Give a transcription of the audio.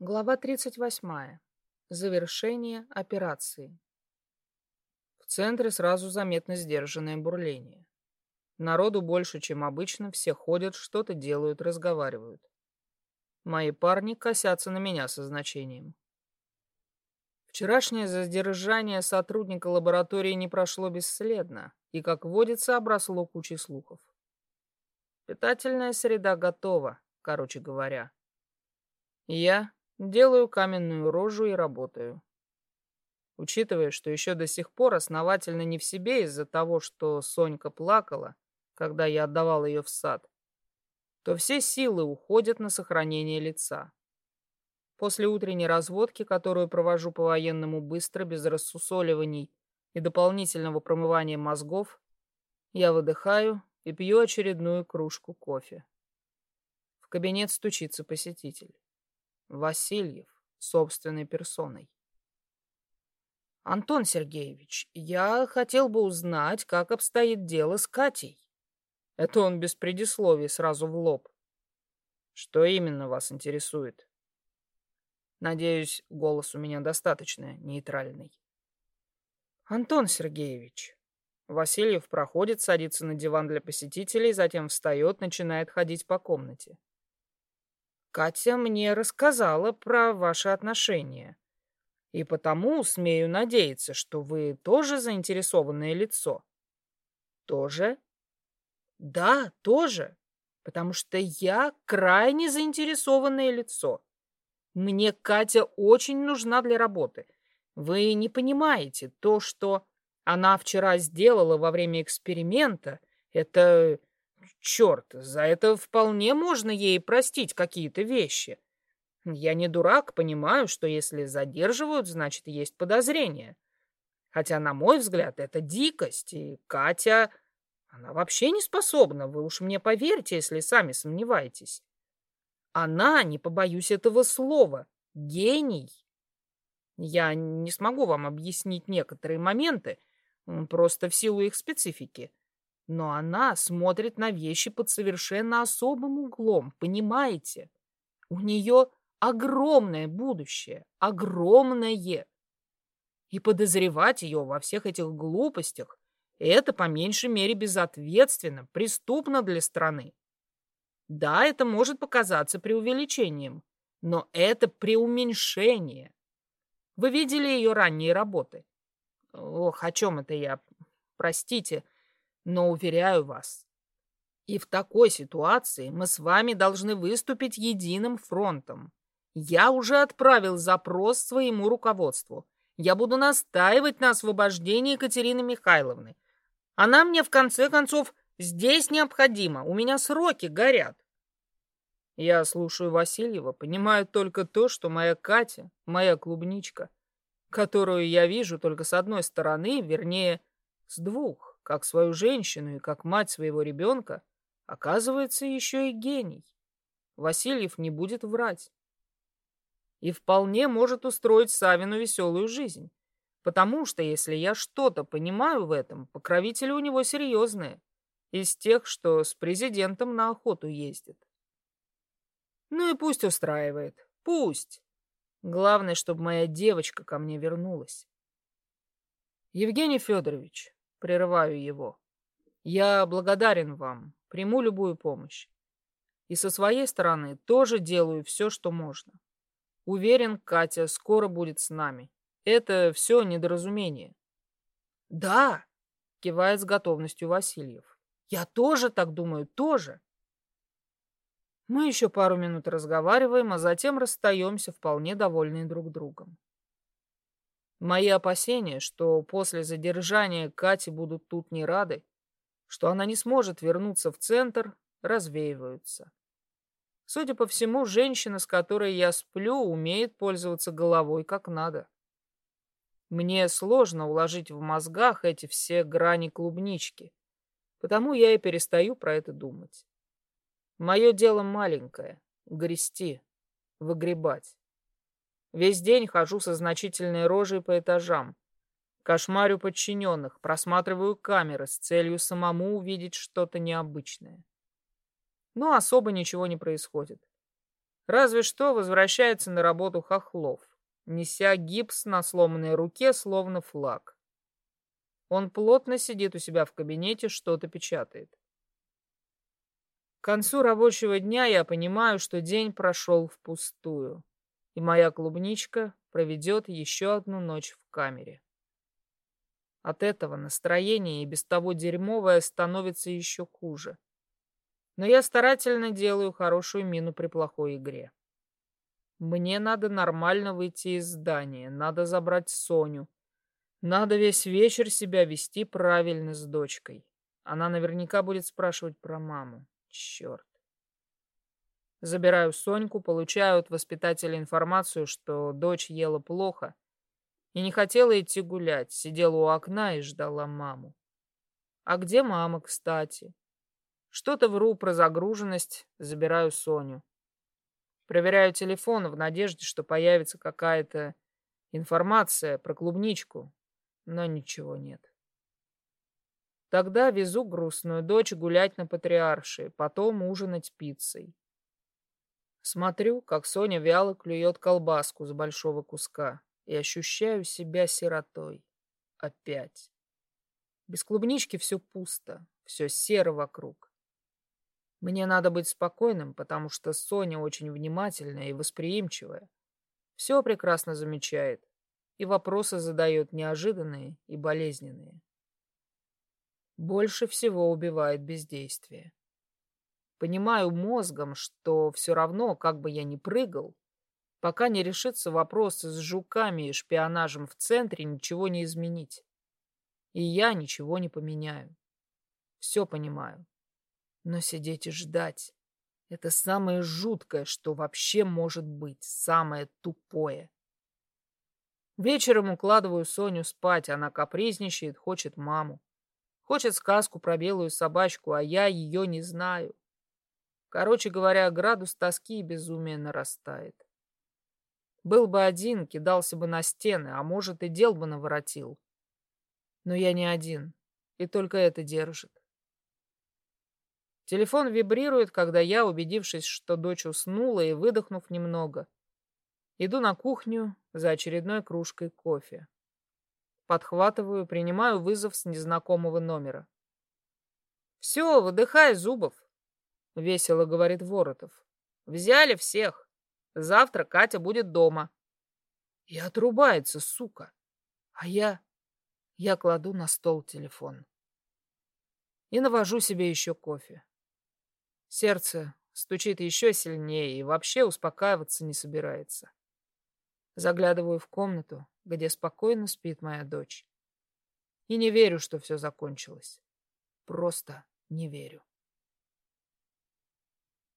Глава 38. Завершение операции. В центре сразу заметно сдержанное бурление. Народу больше, чем обычно, все ходят, что-то делают, разговаривают. Мои парни косятся на меня со значением. Вчерашнее задержание сотрудника лаборатории не прошло бесследно и, как водится, обросло кучей слухов. Питательная среда готова, короче говоря. Я Делаю каменную рожу и работаю. Учитывая, что еще до сих пор основательно не в себе из-за того, что Сонька плакала, когда я отдавал ее в сад, то все силы уходят на сохранение лица. После утренней разводки, которую провожу по-военному быстро, без рассусоливаний и дополнительного промывания мозгов, я выдыхаю и пью очередную кружку кофе. В кабинет стучится посетитель. Васильев собственной персоной. Антон Сергеевич, я хотел бы узнать, как обстоит дело с Катей. Это он без предисловий сразу в лоб. Что именно вас интересует? Надеюсь, голос у меня достаточно нейтральный. Антон Сергеевич. Васильев проходит, садится на диван для посетителей, затем встает, начинает ходить по комнате. Катя мне рассказала про ваши отношения. И потому смею надеяться, что вы тоже заинтересованное лицо. Тоже? Да, тоже. Потому что я крайне заинтересованное лицо. Мне Катя очень нужна для работы. Вы не понимаете, то, что она вчера сделала во время эксперимента, это Черт, за это вполне можно ей простить какие-то вещи. Я не дурак, понимаю, что если задерживают, значит, есть подозрение. Хотя, на мой взгляд, это дикость, и Катя... Она вообще не способна, вы уж мне поверьте, если сами сомневаетесь. Она, не побоюсь этого слова, гений. Я не смогу вам объяснить некоторые моменты, просто в силу их специфики. Но она смотрит на вещи под совершенно особым углом, понимаете? У нее огромное будущее, огромное. И подозревать ее во всех этих глупостях – это по меньшей мере безответственно, преступно для страны. Да, это может показаться преувеличением, но это преуменьшение. Вы видели ее ранние работы? Ох, о чем это я? Простите, но, уверяю вас, и в такой ситуации мы с вами должны выступить единым фронтом. Я уже отправил запрос своему руководству. Я буду настаивать на освобождении Екатерины Михайловны. Она мне, в конце концов, здесь необходима. У меня сроки горят. Я слушаю Васильева, понимаю только то, что моя Катя, моя клубничка, которую я вижу только с одной стороны, вернее, с двух как свою женщину и как мать своего ребенка, оказывается еще и гений. Васильев не будет врать. И вполне может устроить Савину веселую жизнь. Потому что, если я что-то понимаю в этом, покровители у него серьезные. Из тех, что с президентом на охоту ездит. Ну и пусть устраивает. Пусть. Главное, чтобы моя девочка ко мне вернулась. Евгений Федорович, Прерываю его. Я благодарен вам, приму любую помощь. И со своей стороны тоже делаю все, что можно. Уверен, Катя скоро будет с нами. Это все недоразумение. Да, кивает с готовностью Васильев. Я тоже так думаю, тоже. Мы еще пару минут разговариваем, а затем расстаемся, вполне довольные друг другом. Мои опасения, что после задержания Кати будут тут не рады, что она не сможет вернуться в центр, развеиваются. Судя по всему, женщина, с которой я сплю, умеет пользоваться головой как надо. Мне сложно уложить в мозгах эти все грани клубнички, потому я и перестаю про это думать. Мое дело маленькое — грести, выгребать. Весь день хожу со значительной рожей по этажам. Кошмарю подчиненных, просматриваю камеры с целью самому увидеть что-то необычное. Но особо ничего не происходит. Разве что возвращается на работу Хохлов, неся гипс на сломанной руке, словно флаг. Он плотно сидит у себя в кабинете, что-то печатает. К концу рабочего дня я понимаю, что день прошел впустую, и моя клубничка проведет еще одну ночь в камере. От этого настроение и без того дерьмовое становится еще хуже. Но я старательно делаю хорошую мину при плохой игре. Мне надо нормально выйти из здания, надо забрать Соню. Надо весь вечер себя вести правильно с дочкой. Она наверняка будет спрашивать про маму. Черт. Забираю Соньку, получаю от воспитателя информацию, что дочь ела плохо и не хотела идти гулять, сидела у окна и ждала маму. А где мама, кстати? Что-то вру про загруженность, забираю Соню. Проверяю телефон в надежде, что появится какая-то информация про клубничку, но ничего нет. Тогда везу грустную дочь гулять на Патриарши, потом ужинать пиццей. Смотрю, как Соня вяло клюет колбаску с большого куска и ощущаю себя сиротой. Опять. Без клубнички все пусто, все серо вокруг. Мне надо быть спокойным, потому что Соня очень внимательная и восприимчивая. Все прекрасно замечает и вопросы задает неожиданные и болезненные. Больше всего убивает бездействие. Понимаю мозгом, что все равно, как бы я ни прыгал, пока не решится вопрос с жуками и шпионажем в центре, ничего не изменить. И я ничего не поменяю. Все понимаю. Но сидеть и ждать — это самое жуткое, что вообще может быть, самое тупое. Вечером укладываю Соню спать, она капризничает, хочет маму. Хочет сказку про белую собачку, а я ее не знаю. Короче говоря, градус тоски и безумия нарастает. Был бы один, кидался бы на стены, а может и дел бы наворотил. Но я не один, и только это держит. Телефон вибрирует, когда я, убедившись, что дочь уснула и выдохнув немного, иду на кухню за очередной кружкой кофе. Подхватываю, принимаю вызов с незнакомого номера. «Все, выдыхай, Зубов!» — весело говорит Воротов. «Взяли всех. Завтра Катя будет дома». И отрубается, сука. А я... Я кладу на стол телефон. И навожу себе еще кофе. Сердце стучит еще сильнее и вообще успокаиваться не собирается. Заглядываю в комнату, где спокойно спит моя дочь. И не верю, что все закончилось. Просто не верю.